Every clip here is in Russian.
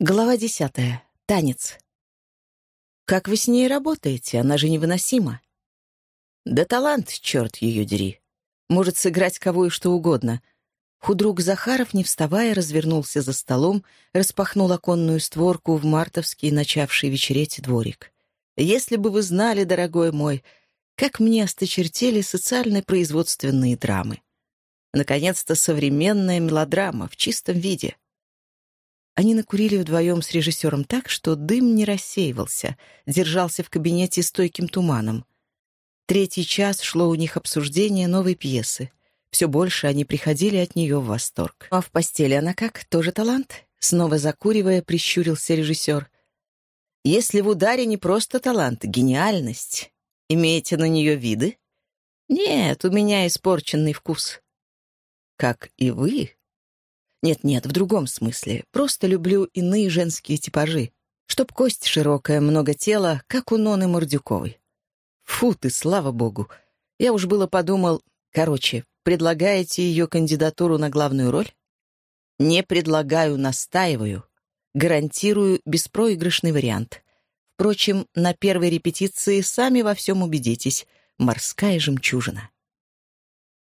Глава десятая. Танец. «Как вы с ней работаете? Она же невыносима». «Да талант, черт ее дери. Может сыграть кого и что угодно». Худрук Захаров, не вставая, развернулся за столом, распахнул оконную створку в мартовский, начавший вечереть дворик. «Если бы вы знали, дорогой мой, как мне осточертели социально-производственные драмы. Наконец-то современная мелодрама в чистом виде». Они накурили вдвоем с режиссером так, что дым не рассеивался, держался в кабинете стойким туманом. Третий час шло у них обсуждение новой пьесы. Все больше они приходили от нее в восторг. «А в постели она как? Тоже талант?» Снова закуривая, прищурился режиссер. «Если в ударе не просто талант, гениальность. Имеете на нее виды?» «Нет, у меня испорченный вкус». «Как и вы?» Нет-нет, в другом смысле. Просто люблю иные женские типажи. Чтоб кость широкая, много тела, как у Ноны Мордюковой. Фу ты, слава богу. Я уж было подумал... Короче, предлагаете ее кандидатуру на главную роль? Не предлагаю, настаиваю. Гарантирую беспроигрышный вариант. Впрочем, на первой репетиции сами во всем убедитесь. Морская жемчужина.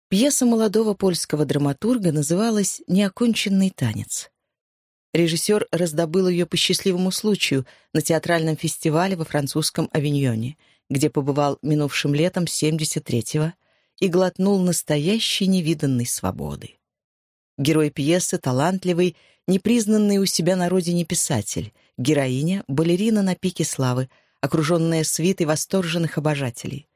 Пьеса молодого польского драматурга называлась «Неоконченный танец». Режиссер раздобыл ее по счастливому случаю на театральном фестивале во французском Авиньоне, где побывал минувшим летом 73-го и глотнул настоящей невиданной свободы. Герой пьесы — талантливый, непризнанный у себя на родине писатель, героиня — балерина на пике славы, окруженная свитой восторженных обожателей.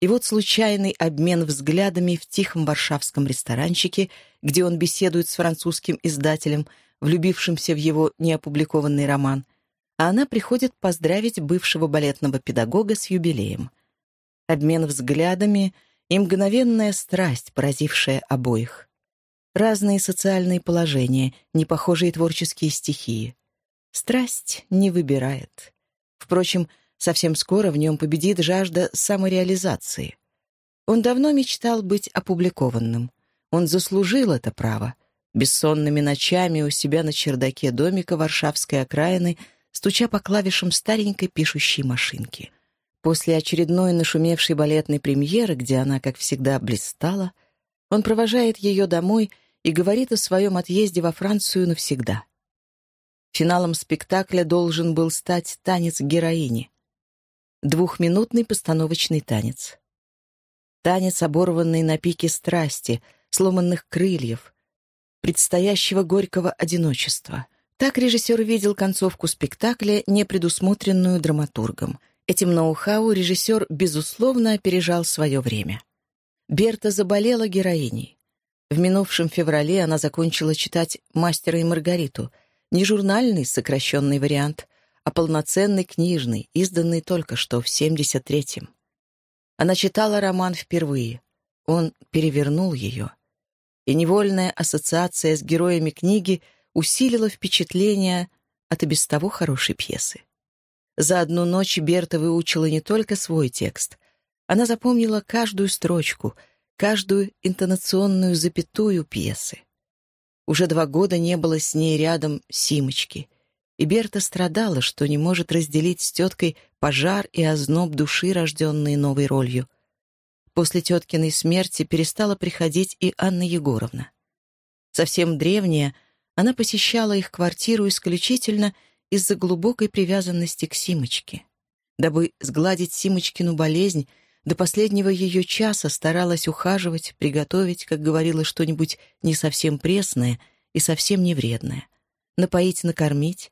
И вот случайный обмен взглядами в тихом варшавском ресторанчике, где он беседует с французским издателем, влюбившимся в его неопубликованный роман, а она приходит поздравить бывшего балетного педагога с юбилеем. Обмен взглядами и мгновенная страсть, поразившая обоих. Разные социальные положения, непохожие творческие стихии. Страсть не выбирает. Впрочем, Совсем скоро в нем победит жажда самореализации. Он давно мечтал быть опубликованным. Он заслужил это право. Бессонными ночами у себя на чердаке домика Варшавской окраины, стуча по клавишам старенькой пишущей машинки. После очередной нашумевшей балетной премьеры, где она, как всегда, блистала, он провожает ее домой и говорит о своем отъезде во Францию навсегда. Финалом спектакля должен был стать танец героини. Двухминутный постановочный танец. Танец, оборванный на пике страсти, сломанных крыльев, предстоящего горького одиночества. Так режиссер видел концовку спектакля, не предусмотренную драматургом. Этим ноу-хау режиссер, безусловно, опережал свое время. Берта заболела героиней. В минувшем феврале она закончила читать «Мастера и Маргариту», не журнальный сокращенный вариант, а полноценный книжный, изданный только что в 73-м. Она читала роман впервые. Он перевернул ее. И невольная ассоциация с героями книги усилила впечатление от и без того хорошей пьесы. За одну ночь Берта выучила не только свой текст. Она запомнила каждую строчку, каждую интонационную запятую пьесы. Уже два года не было с ней рядом Симочки — и Берта страдала, что не может разделить с теткой пожар и озноб души, рожденные новой ролью. После теткиной смерти перестала приходить и Анна Егоровна. Совсем древняя, она посещала их квартиру исключительно из-за глубокой привязанности к Симочке. Дабы сгладить Симочкину болезнь, до последнего ее часа старалась ухаживать, приготовить, как говорила, что-нибудь не совсем пресное и совсем не вредное. Напоить, накормить,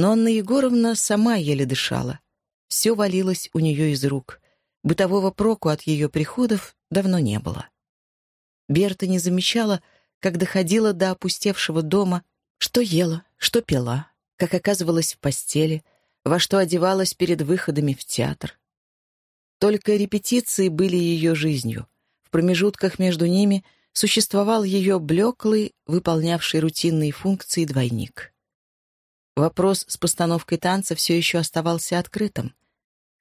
но Анна Егоровна сама еле дышала. Все валилось у нее из рук. Бытового проку от ее приходов давно не было. Берта не замечала, как доходила до опустевшего дома, что ела, что пила, как оказывалась в постели, во что одевалась перед выходами в театр. Только репетиции были ее жизнью. В промежутках между ними существовал ее блеклый, выполнявший рутинные функции двойник. Вопрос с постановкой танца все еще оставался открытым.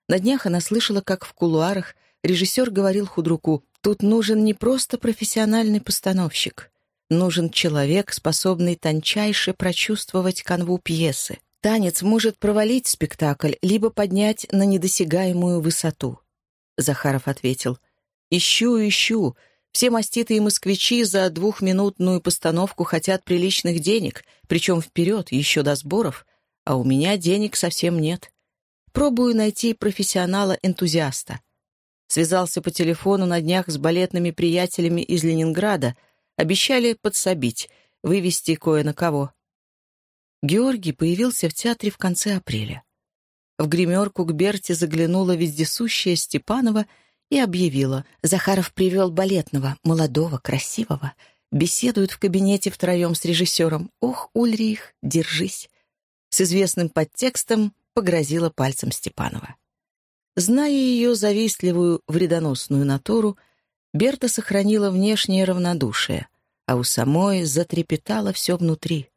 На днях она слышала, как в кулуарах режиссер говорил худруку, «Тут нужен не просто профессиональный постановщик. Нужен человек, способный тончайше прочувствовать канву пьесы. Танец может провалить спектакль, либо поднять на недосягаемую высоту. Захаров ответил. «Ищу, ищу. Все маститые москвичи за двухминутную постановку хотят приличных денег, причем вперед, еще до сборов, а у меня денег совсем нет. Пробую найти профессионала-энтузиаста. Связался по телефону на днях с балетными приятелями из Ленинграда, обещали подсобить, вывести кое на кого. Георгий появился в театре в конце апреля. В гримерку к Берте заглянула вездесущая Степанова и объявила. Захаров привел балетного, молодого, красивого. Беседуют в кабинете втроем с режиссером. «Ох, Ульрих, держись!» С известным подтекстом погрозила пальцем Степанова. Зная ее завистливую, вредоносную натуру, Берта сохранила внешнее равнодушие, а у самой затрепетало все внутри.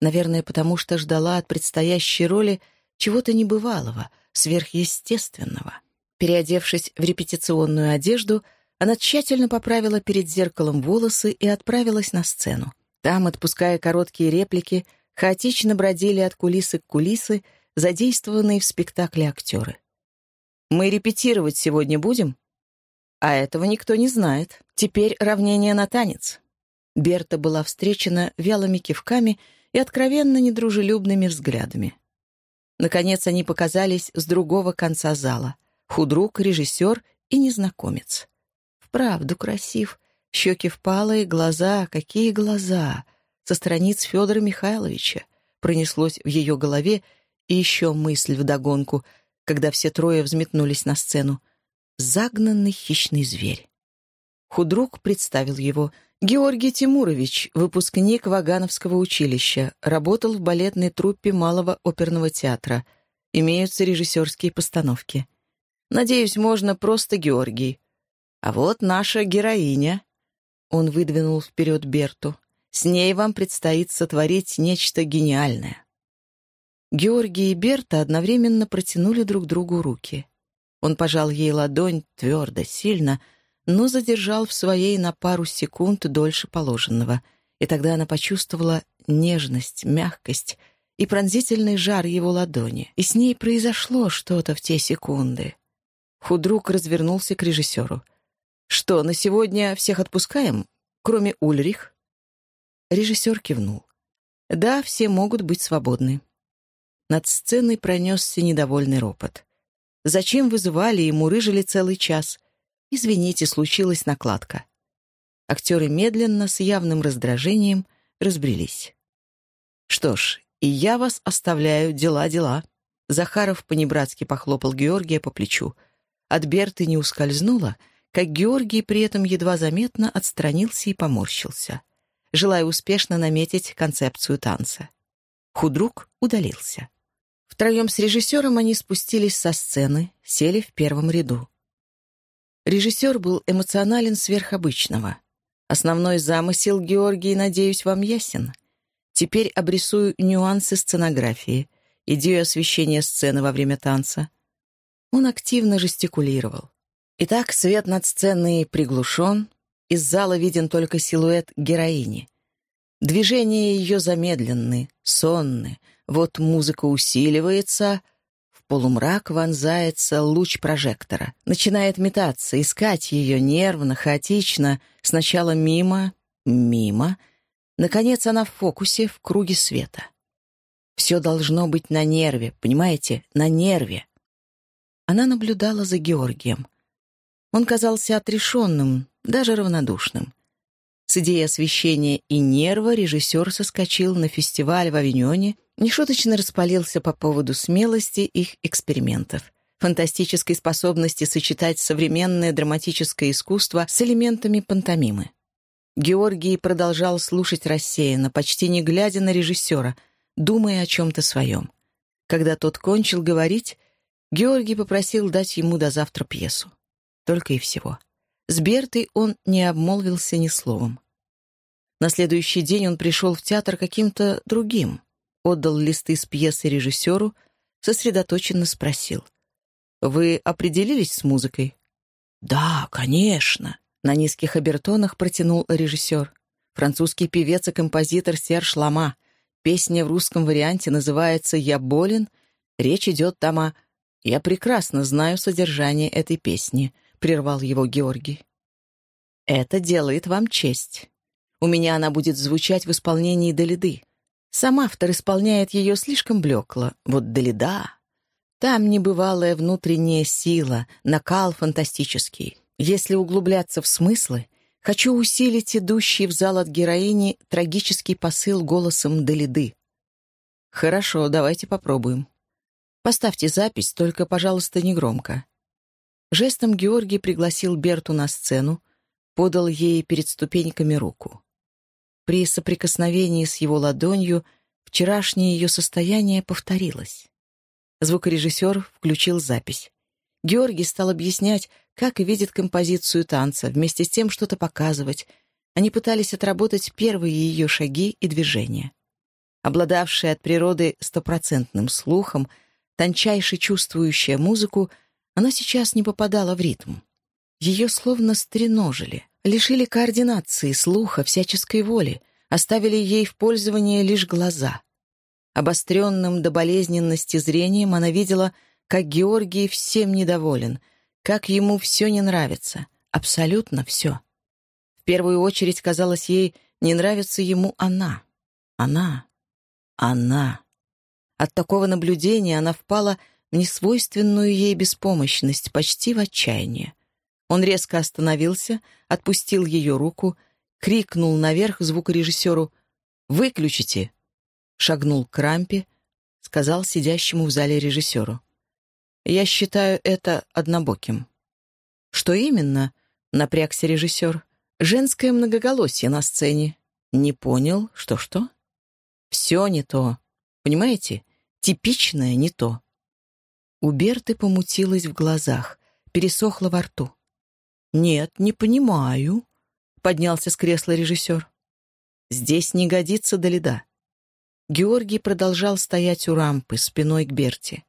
Наверное, потому что ждала от предстоящей роли чего-то небывалого, сверхъестественного. Переодевшись в репетиционную одежду, она тщательно поправила перед зеркалом волосы и отправилась на сцену. Там, отпуская короткие реплики, хаотично бродили от кулисы к кулисы задействованные в спектакле актеры. Мы репетировать сегодня будем? А этого никто не знает. Теперь равнение на танец. Берта была встречена вялыми кивками и откровенно недружелюбными взглядами. Наконец они показались с другого конца зала. Худрук, режиссер и незнакомец. Вправду красив. Щеки впалые, глаза, какие глаза! Со страниц Федора Михайловича. Пронеслось в ее голове и еще мысль вдогонку — когда все трое взметнулись на сцену. Загнанный хищный зверь. Худрук представил его. Георгий Тимурович, выпускник Вагановского училища, работал в балетной труппе Малого оперного театра. Имеются режиссерские постановки. Надеюсь, можно просто Георгий. А вот наша героиня. Он выдвинул вперед Берту. С ней вам предстоит сотворить нечто гениальное. Георгий и Берта одновременно протянули друг другу руки. Он пожал ей ладонь твердо, сильно, но задержал в своей на пару секунд дольше положенного, и тогда она почувствовала нежность, мягкость и пронзительный жар его ладони, и с ней произошло что-то в те секунды. Худрук развернулся к режиссеру. «Что, на сегодня всех отпускаем, кроме Ульрих?» Режиссер кивнул. «Да, все могут быть свободны». Над сценой пронесся недовольный ропот. «Зачем вызывали и мурыжили целый час? Извините, случилась накладка». Актеры медленно, с явным раздражением, разбрелись. «Что ж, и я вас оставляю, дела-дела». Захаров понебратски похлопал Георгия по плечу. От Берты не ускользнуло, как Георгий при этом едва заметно отстранился и поморщился, желая успешно наметить концепцию танца. Худрук удалился. Втроем с режиссером они спустились со сцены, сели в первом ряду. Режиссер был эмоционален сверхобычного. Основной замысел, Георгий, надеюсь, вам ясен. Теперь обрисую нюансы сценографии, идею освещения сцены во время танца. Он активно жестикулировал. Итак, свет над сценой приглушен, из зала виден только силуэт героини. Движения ее замедленны, сонны, вот музыка усиливается, в полумрак вонзается луч прожектора. Начинает метаться, искать ее нервно, хаотично, сначала мимо, мимо. Наконец она в фокусе, в круге света. Все должно быть на нерве, понимаете, на нерве. Она наблюдала за Георгием. Он казался отрешенным, даже равнодушным. С идеей освещения и нерва режиссер соскочил на фестиваль в Авиньоне, нешуточно распалился по поводу смелости их экспериментов, фантастической способности сочетать современное драматическое искусство с элементами пантомимы. Георгий продолжал слушать рассеянно, почти не глядя на режиссера, думая о чем-то своем. Когда тот кончил говорить, Георгий попросил дать ему до завтра пьесу. Только и всего. С Бертой он не обмолвился ни словом. На следующий день он пришел в театр каким-то другим, отдал листы с пьесы режиссеру, сосредоточенно спросил. «Вы определились с музыкой?» «Да, конечно», — на низких обертонах протянул режиссер. Французский певец и композитор Серж Лама. Песня в русском варианте называется «Я болен». Речь идет там о... «Я прекрасно знаю содержание этой песни», — прервал его Георгий. «Это делает вам честь. У меня она будет звучать в исполнении Далиды. Сам автор исполняет ее слишком блекло. Вот Далида... Там небывалая внутренняя сила, накал фантастический. Если углубляться в смыслы, хочу усилить идущий в зал от героини трагический посыл голосом Далиды. Хорошо, давайте попробуем. Поставьте запись, только, пожалуйста, не громко. Жестом Георгий пригласил Берту на сцену, подал ей перед ступеньками руку. При соприкосновении с его ладонью вчерашнее ее состояние повторилось. Звукорежиссер включил запись. Георгий стал объяснять, как видит композицию танца, вместе с тем что-то показывать. Они пытались отработать первые ее шаги и движения. Обладавшая от природы стопроцентным слухом, тончайше чувствующая музыку, она сейчас не попадала в ритм. Ее словно стреножили лишили координации, слуха, всяческой воли, оставили ей в пользование лишь глаза. Обостренным до болезненности зрением она видела, как Георгий всем недоволен, как ему все не нравится, абсолютно все. В первую очередь, казалось ей, не нравится ему она. Она. Она. От такого наблюдения она впала в несвойственную ей беспомощность, почти в отчаяние. Он резко остановился, отпустил ее руку, крикнул наверх звукорежиссеру «Выключите!» Шагнул к рампе, сказал сидящему в зале режиссеру. «Я считаю это однобоким». «Что именно?» — напрягся режиссер. «Женское многоголосие на сцене». «Не понял, что-что?» «Все не то. Понимаете? Типичное не то». У Берты помутилось в глазах, пересохло во рту. «Нет, не понимаю», — поднялся с кресла режиссер. «Здесь не годится до льда». Георгий продолжал стоять у рампы, спиной к Берте.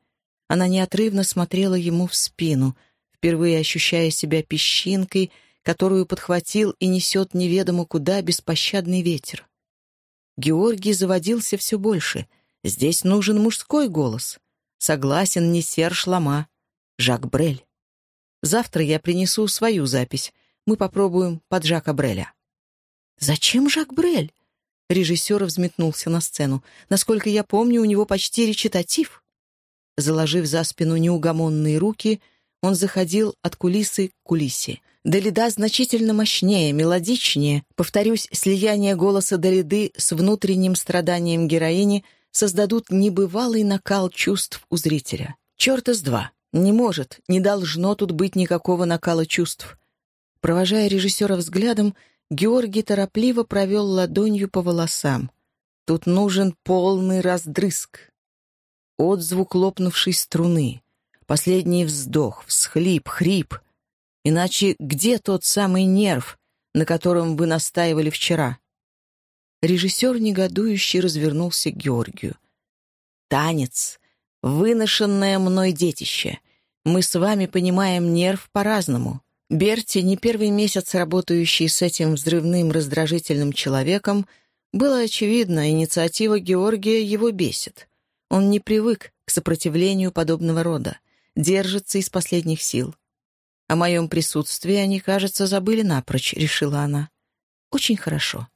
Она неотрывно смотрела ему в спину, впервые ощущая себя песчинкой, которую подхватил и несет неведомо куда беспощадный ветер. Георгий заводился все больше. Здесь нужен мужской голос. Согласен не Серж Лама, Жак Брель. Завтра я принесу свою запись. Мы попробуем под Жака Бреля». «Зачем Жак Брель?» Режиссер взметнулся на сцену. «Насколько я помню, у него почти речитатив». Заложив за спину неугомонные руки, он заходил от кулисы к кулисе. Далида значительно мощнее, мелодичнее. Повторюсь, слияние голоса Далиды с внутренним страданием героини создадут небывалый накал чувств у зрителя. Черта с два. Не может, не должно тут быть никакого накала чувств. Провожая режиссера взглядом, Георгий торопливо провел ладонью по волосам. Тут нужен полный раздрызг. Отзвук лопнувшей струны. Последний вздох, всхлип, хрип. Иначе где тот самый нерв, на котором вы настаивали вчера? Режиссер негодующе развернулся к Георгию. «Танец Выношенное мной детище. Мы с вами понимаем нерв по-разному. Берти, не первый месяц работающий с этим взрывным раздражительным человеком, было очевидно, инициатива Георгия его бесит. Он не привык к сопротивлению подобного рода, держится из последних сил. О моем присутствии они, кажется, забыли напрочь, решила она. Очень хорошо.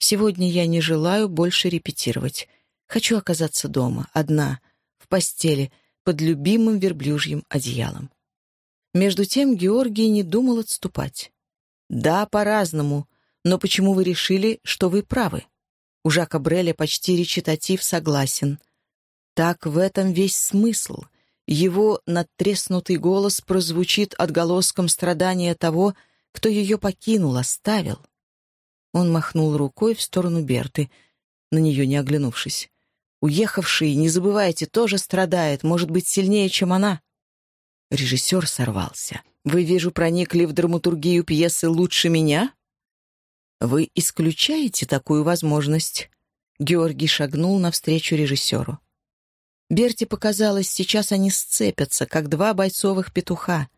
Сегодня я не желаю больше репетировать. Хочу оказаться дома, одна, постели под любимым верблюжьим одеялом. Между тем Георгий не думал отступать. «Да, по-разному, но почему вы решили, что вы правы?» У Жака Бреля почти речитатив согласен. Так в этом весь смысл. Его надтреснутый голос прозвучит отголоском страдания того, кто ее покинул, оставил. Он махнул рукой в сторону Берты, на нее не оглянувшись. Уехавший, не забывайте, тоже страдает, может быть, сильнее, чем она. Режиссер сорвался. Вы, вижу, проникли в драматургию пьесы лучше меня? Вы исключаете такую возможность? Георгий шагнул навстречу режиссеру. Берти показалось, сейчас они сцепятся, как два бойцовых петуха,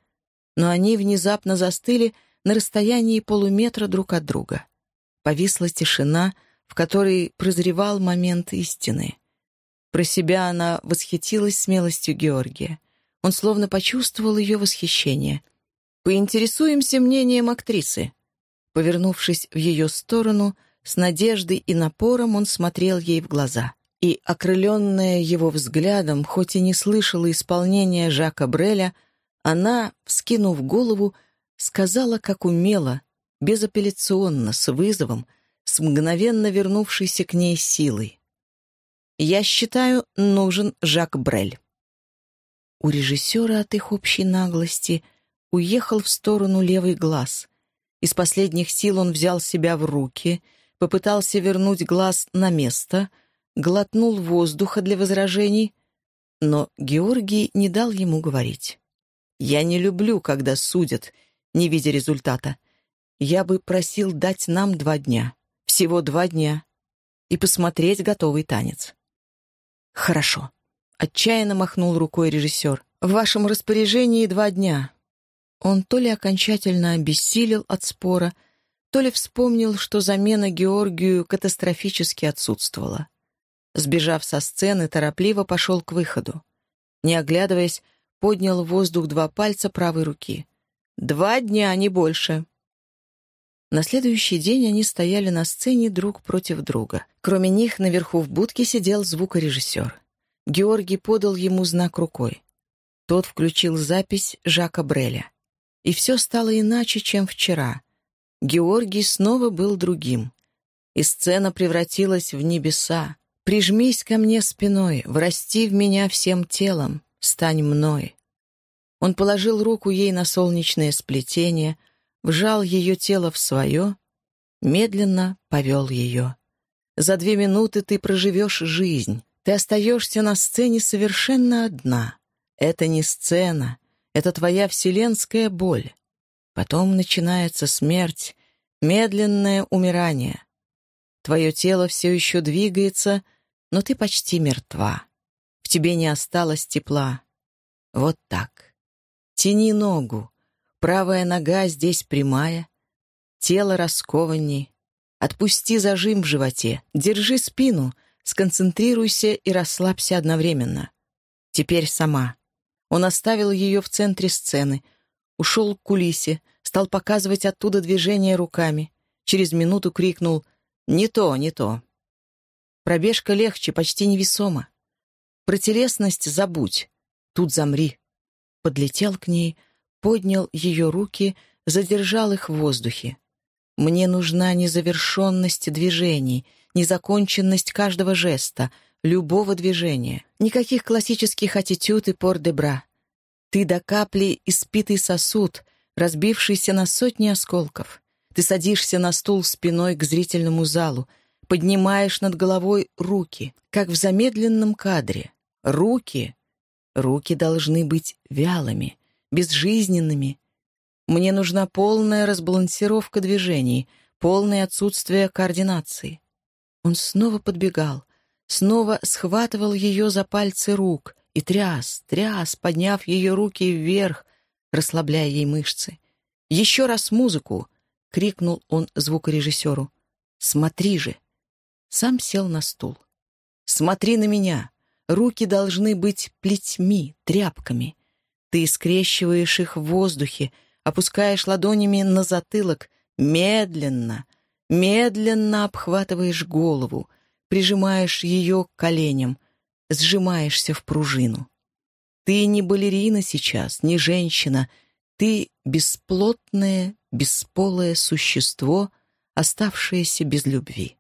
но они внезапно застыли на расстоянии полуметра друг от друга. Повисла тишина, в которой прозревал момент истины. Про себя она восхитилась смелостью Георгия. Он словно почувствовал ее восхищение. «Поинтересуемся мнением актрисы». Повернувшись в ее сторону, с надеждой и напором он смотрел ей в глаза. И, окрыленная его взглядом, хоть и не слышала исполнения Жака Бреля, она, вскинув голову, сказала, как умела, безапелляционно, с вызовом, с мгновенно вернувшейся к ней силой. «Я считаю, нужен Жак Брель». У режиссера от их общей наглости уехал в сторону левый глаз. Из последних сил он взял себя в руки, попытался вернуть глаз на место, глотнул воздуха для возражений, но Георгий не дал ему говорить. «Я не люблю, когда судят, не видя результата. Я бы просил дать нам два дня, всего два дня, и посмотреть готовый танец». «Хорошо», — отчаянно махнул рукой режиссер. «В вашем распоряжении два дня». Он то ли окончательно обессилел от спора, то ли вспомнил, что замена Георгию катастрофически отсутствовала. Сбежав со сцены, торопливо пошел к выходу. Не оглядываясь, поднял в воздух два пальца правой руки. «Два дня, не больше!» На следующий день они стояли на сцене друг против друга. Кроме них, наверху в будке сидел звукорежиссер. Георгий подал ему знак рукой. Тот включил запись Жака Бреля. И все стало иначе, чем вчера. Георгий снова был другим. И сцена превратилась в небеса. «Прижмись ко мне спиной, врасти в меня всем телом, стань мной». Он положил руку ей на солнечное сплетение — вжал ее тело в свое, медленно повел ее. За две минуты ты проживешь жизнь. Ты остаешься на сцене совершенно одна. Это не сцена, это твоя вселенская боль. Потом начинается смерть, медленное умирание. Твое тело все еще двигается, но ты почти мертва. В тебе не осталось тепла. Вот так. Тяни ногу, Правая нога здесь прямая, тело раскованней. Отпусти зажим в животе, держи спину, сконцентрируйся и расслабься одновременно. Теперь сама. Он оставил ее в центре сцены, ушел к кулисе, стал показывать оттуда движение руками. Через минуту крикнул «Не то, не то». Пробежка легче, почти невесома. Про телесность забудь, тут замри. Подлетел к ней — поднял ее руки, задержал их в воздухе. «Мне нужна незавершенность движений, незаконченность каждого жеста, любого движения. Никаких классических аттитюд и пор-де-бра. Ты до капли испитый сосуд, разбившийся на сотни осколков. Ты садишься на стул спиной к зрительному залу, поднимаешь над головой руки, как в замедленном кадре. Руки. Руки должны быть вялыми, безжизненными. Мне нужна полная разбалансировка движений, полное отсутствие координации. Он снова подбегал, снова схватывал ее за пальцы рук и тряс, тряс, подняв ее руки вверх, расслабляя ей мышцы. «Еще раз музыку!» — крикнул он звукорежиссеру. «Смотри же!» Сам сел на стул. «Смотри на меня! Руки должны быть плетьми, тряпками. Ты скрещиваешь их в воздухе, опускаешь ладонями на затылок, медленно, медленно обхватываешь голову, прижимаешь ее к коленям, сжимаешься в пружину. Ты не балерина сейчас, не женщина, ты бесплотное, бесполое существо, оставшееся без любви.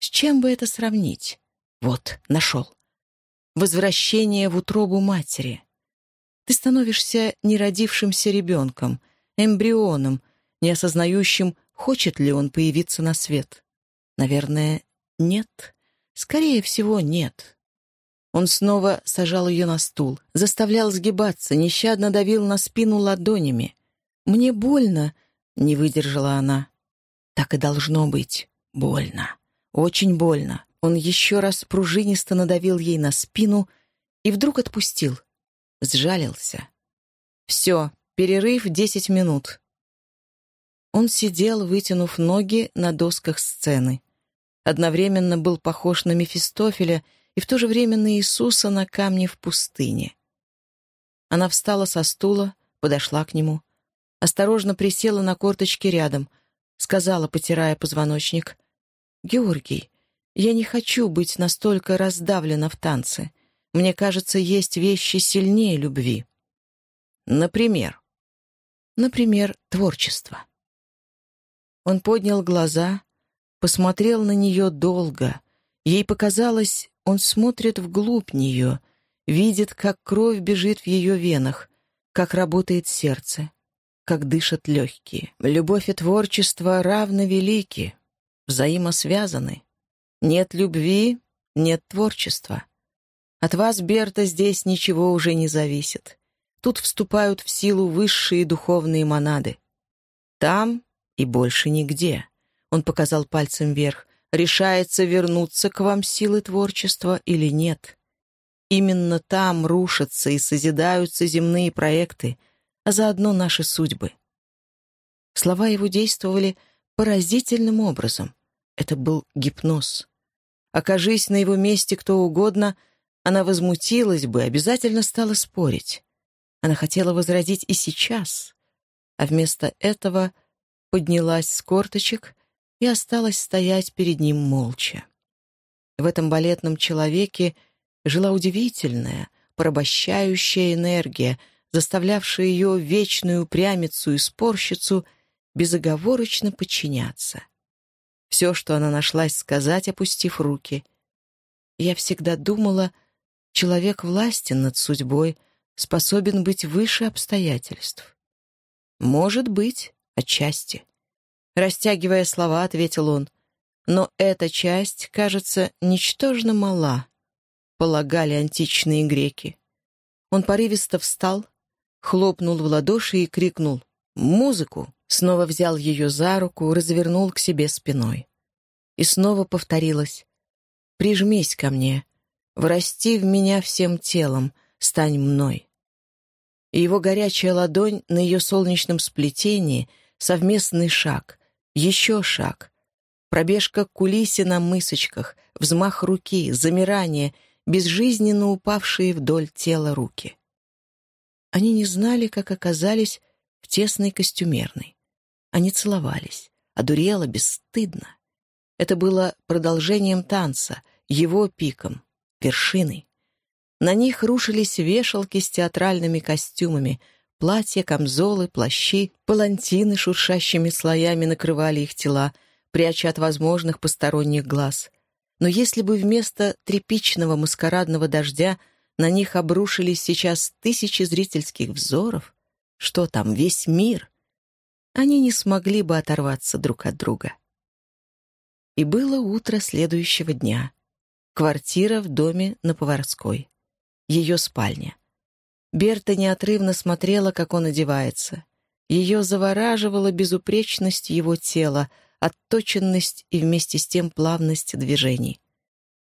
С чем бы это сравнить? Вот, нашел. Возвращение в утробу матери. Ты становишься неродившимся ребенком, эмбрионом, не осознающим, хочет ли он появиться на свет. Наверное, нет. Скорее всего, нет. Он снова сажал ее на стул, заставлял сгибаться, нещадно давил на спину ладонями. «Мне больно», — не выдержала она. «Так и должно быть. Больно. Очень больно». Он еще раз пружинисто надавил ей на спину и вдруг отпустил сжалился. «Все, перерыв десять минут». Он сидел, вытянув ноги на досках сцены. Одновременно был похож на Мефистофеля и в то же время на Иисуса на камне в пустыне. Она встала со стула, подошла к нему, осторожно присела на корточки рядом, сказала, потирая позвоночник, «Георгий, я не хочу быть настолько раздавлена в танце. Мне кажется, есть вещи сильнее любви». «Например?» «Например, творчество». Он поднял глаза, посмотрел на нее долго. Ей показалось, он смотрит вглубь нее, видит, как кровь бежит в ее венах, как работает сердце, как дышат легкие. Любовь и творчество равно велики, взаимосвязаны. Нет любви — нет творчества. От вас, Берта, здесь ничего уже не зависит. Тут вступают в силу высшие духовные монады. Там и больше нигде. Он показал пальцем вверх. Решается вернуться к вам силы творчества или нет. Именно там рушатся и созидаются земные проекты, а заодно наши судьбы. Слова его действовали поразительным образом. Это был гипноз. Окажись на его месте кто угодно, она возмутилась бы, обязательно стала спорить. Она хотела возразить и сейчас, а вместо этого поднялась с корточек и осталась стоять перед ним молча. В этом балетном человеке жила удивительная, порабощающая энергия, заставлявшая ее вечную упрямицу и спорщицу безоговорочно подчиняться. Все, что она нашлась сказать, опустив руки. Я всегда думала, человек властен над судьбой, способен быть выше обстоятельств. Может быть, отчасти. Растягивая слова, ответил он. Но эта часть, кажется, ничтожно мала, полагали античные греки. Он порывисто встал, хлопнул в ладоши и крикнул «Музыку!» Снова взял ее за руку, развернул к себе спиной. И снова повторилось «Прижмись ко мне, врасти в меня всем телом, стань мной». И его горячая ладонь на ее солнечном сплетении — совместный шаг, еще шаг. Пробежка к на мысочках, взмах руки, замирание, безжизненно упавшие вдоль тела руки. Они не знали, как оказались в тесной костюмерной. Они целовались, одурело, бесстыдно. Это было продолжением танца, его пиком, вершиной. На них рушились вешалки с театральными костюмами — Платья, камзолы, плащи, палантины шуршащими слоями накрывали их тела, пряча от возможных посторонних глаз. Но если бы вместо тряпичного маскарадного дождя на них обрушились сейчас тысячи зрительских взоров, что там, весь мир, они не смогли бы оторваться друг от друга. И было утро следующего дня. Квартира в доме на Поварской. Ее спальня — Берта неотрывно смотрела, как он одевается. Ее завораживала безупречность его тела, отточенность и вместе с тем плавность движений.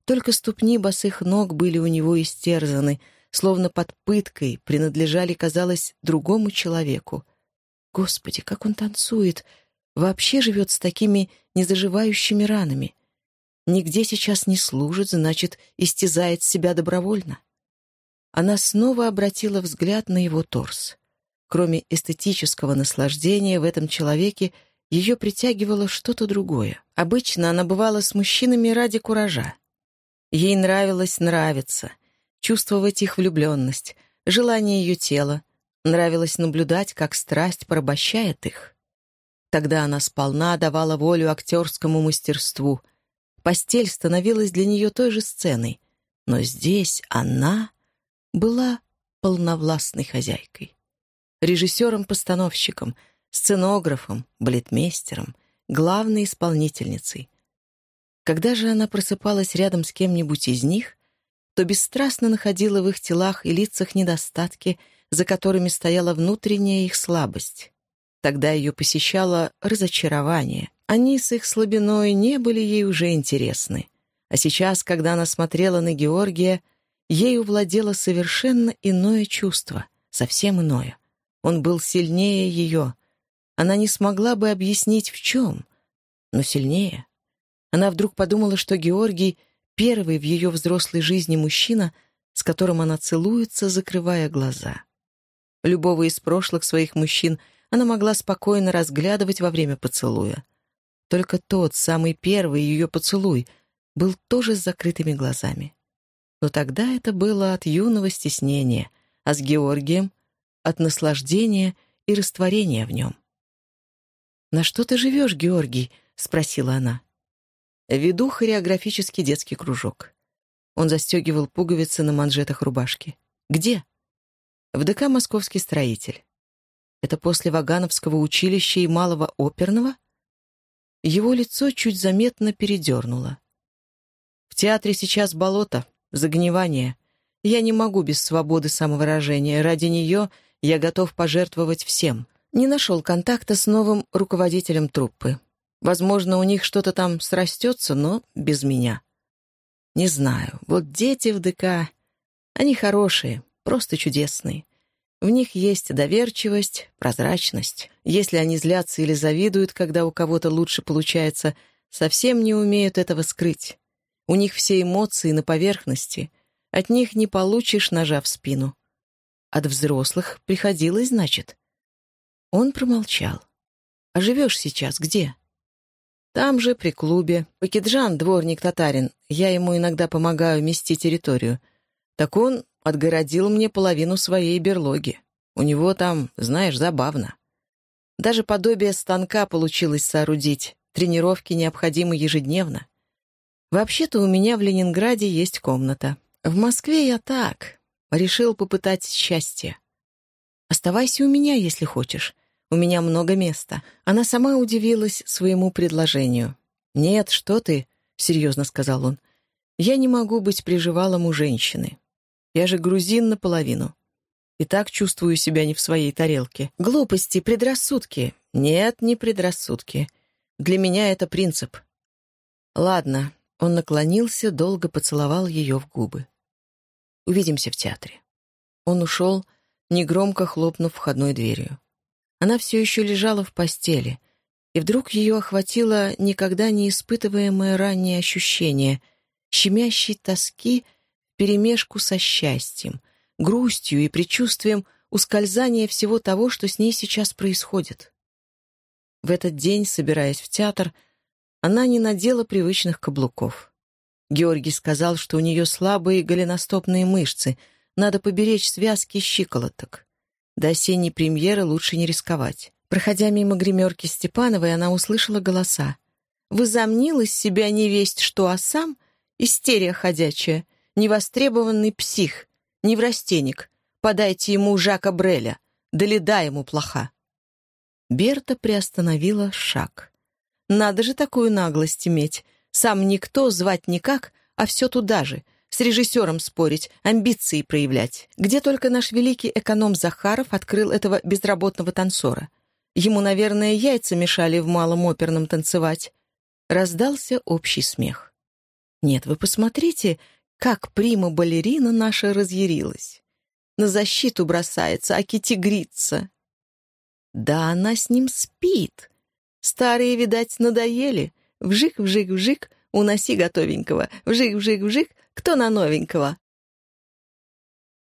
Только ступни босых ног были у него истерзаны, словно под пыткой принадлежали, казалось, другому человеку. Господи, как он танцует! Вообще живет с такими незаживающими ранами. Нигде сейчас не служит, значит, истязает себя добровольно. Она снова обратила взгляд на его торс. Кроме эстетического наслаждения в этом человеке ее притягивало что-то другое. Обычно она бывала с мужчинами ради куража. Ей нравилось нравиться, чувствовать их влюбленность, желание ее тела, нравилось наблюдать, как страсть порабощает их. Тогда она сполна давала волю актерскому мастерству. Постель становилась для нее той же сценой, но здесь она была полновластной хозяйкой. Режиссером-постановщиком, сценографом, балетмейстером, главной исполнительницей. Когда же она просыпалась рядом с кем-нибудь из них, то бесстрастно находила в их телах и лицах недостатки, за которыми стояла внутренняя их слабость. Тогда ее посещало разочарование. Они с их слабиной не были ей уже интересны. А сейчас, когда она смотрела на Георгия, Ею владело совершенно иное чувство, совсем иное. Он был сильнее ее. Она не смогла бы объяснить, в чем, но сильнее. Она вдруг подумала, что Георгий — первый в ее взрослой жизни мужчина, с которым она целуется, закрывая глаза. Любого из прошлых своих мужчин она могла спокойно разглядывать во время поцелуя. Только тот, самый первый ее поцелуй, был тоже с закрытыми глазами. Но тогда это было от юного стеснения, а с Георгием — от наслаждения и растворения в нем. «На что ты живешь, Георгий?» — спросила она. Веду хореографический детский кружок. Он застегивал пуговицы на манжетах рубашки. «Где?» «В ДК «Московский строитель». «Это после Вагановского училища и Малого оперного?» Его лицо чуть заметно передернуло. «В театре сейчас болото, загнивание. Я не могу без свободы самовыражения. Ради нее я готов пожертвовать всем. Не нашел контакта с новым руководителем труппы. Возможно, у них что-то там срастется, но без меня. Не знаю. Вот дети в ДК, они хорошие, просто чудесные. В них есть доверчивость, прозрачность. Если они злятся или завидуют, когда у кого-то лучше получается, совсем не умеют этого скрыть. У них все эмоции на поверхности. От них не получишь ножа в спину. От взрослых приходилось, значит. Он промолчал. «А живешь сейчас где?» «Там же, при клубе. Пакиджан, дворник-татарин. Я ему иногда помогаю мести территорию. Так он отгородил мне половину своей берлоги. У него там, знаешь, забавно. Даже подобие станка получилось соорудить. Тренировки необходимы ежедневно. Вообще-то у меня в Ленинграде есть комната. В Москве я так. Решил попытать счастье. Оставайся у меня, если хочешь. У меня много места». Она сама удивилась своему предложению. «Нет, что ты», — серьезно сказал он. «Я не могу быть приживалом у женщины. Я же грузин наполовину. И так чувствую себя не в своей тарелке. Глупости, предрассудки. Нет, не предрассудки. Для меня это принцип. Ладно, он наклонился, долго поцеловал ее в губы. Увидимся в театре. Он ушел, негромко хлопнув входной дверью. Она все еще лежала в постели, и вдруг ее охватило никогда не испытываемое раннее ощущение щемящей тоски — вперемешку со счастьем, грустью и предчувствием ускользания всего того, что с ней сейчас происходит. В этот день, собираясь в театр, она не надела привычных каблуков. Георгий сказал, что у нее слабые голеностопные мышцы, надо поберечь связки щиколоток. До осенней премьеры лучше не рисковать. Проходя мимо гримерки Степановой, она услышала голоса. «Возомнил из себя невесть, что, а сам — истерия ходячая невостребованный псих, неврастенник. Подайте ему Жака Бреля, да ему плоха». Берта приостановила шаг. «Надо же такую наглость иметь. Сам никто, звать никак, а все туда же. С режиссером спорить, амбиции проявлять. Где только наш великий эконом Захаров открыл этого безработного танцора. Ему, наверное, яйца мешали в малом оперном танцевать». Раздался общий смех. «Нет, вы посмотрите, как прима-балерина наша разъярилась. На защиту бросается, аки тигрица. Да она с ним спит. Старые, видать, надоели. Вжик, вжик, вжик, уноси готовенького. Вжик, вжик, вжик, кто на новенького?